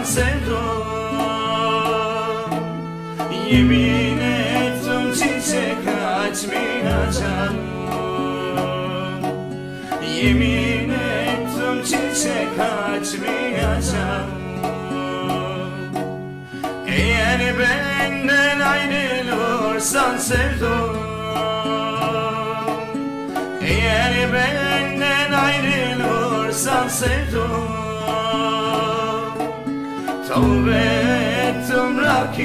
olsan sevdum Yemin ettim çiçek açmayacağım Yemin ettim çiçek açmayacağım Eğer benden ayrılırsan sevdum Eğer benden ayrılırsan sevdum Tövbe ettim rakı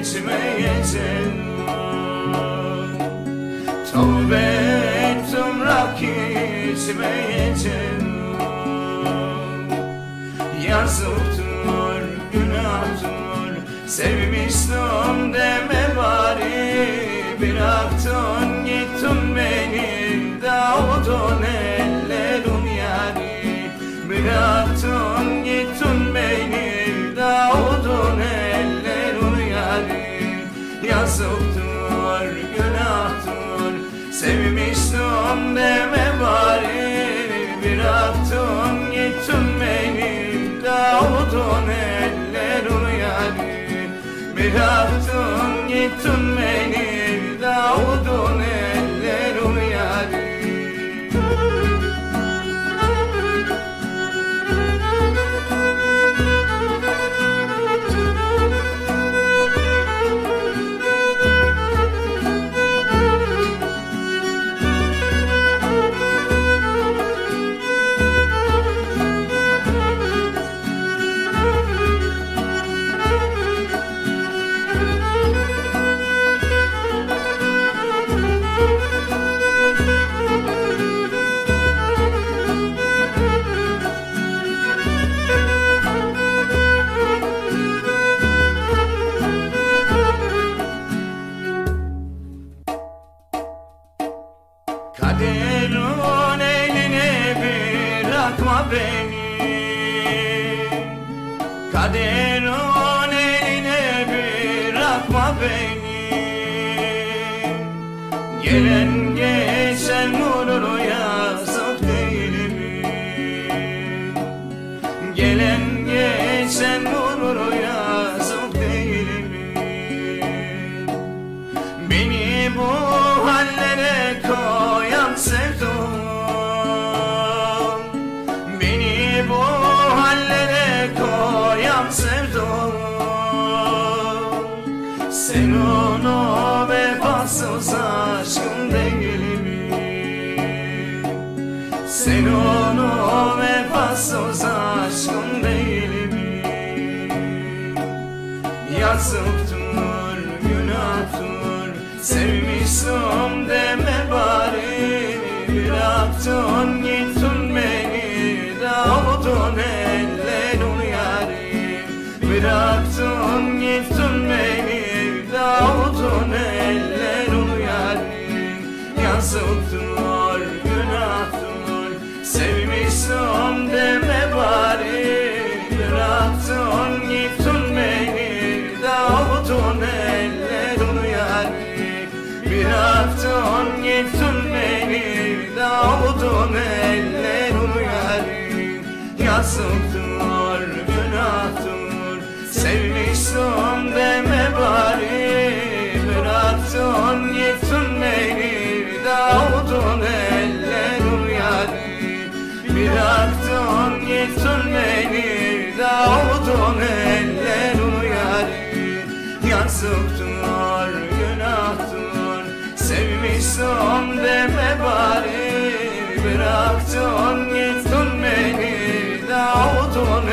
içmeyeceğim Tövbe ettim rakı içmeyeceğim Yazıktır, günahtır Sevmiştim deme bari. Bıraktın gittin beni Davudun ellerin yari. Bıraktın Yazıktır, günahtır. Sevmiştim deme bari. Bıraktın gittin beni. Davudun ellerin yari Bıraktın gittin beni. Davudun ellerin bırakma beni. Kaderin eline bırakma beni. Gelen Sen onu vefasız aşkın değil mi? Sen onu vefasız aşkın değil mi? Yazıktır, günahtır Sevmiştim deme bari Bıraktın gittin beni Davudun ellerin yari Bıraktın gittin beni Davudun ellerin yari Yazıktır, günahtır Sevmiştim deme bari. Bıraktın gittin beni. Davudun ellerin yari Bıraktın gittin beni. Davudun ellerin yari Yazıktır, günahtır Sevmiştim Bıraktın gittin beni Davudun ellerin yari Bıraktın gittin beni Davudun ellerin yari Yazıktır, günahtır Sevmiştim deme bari. Bıraktın gittin beni Davudun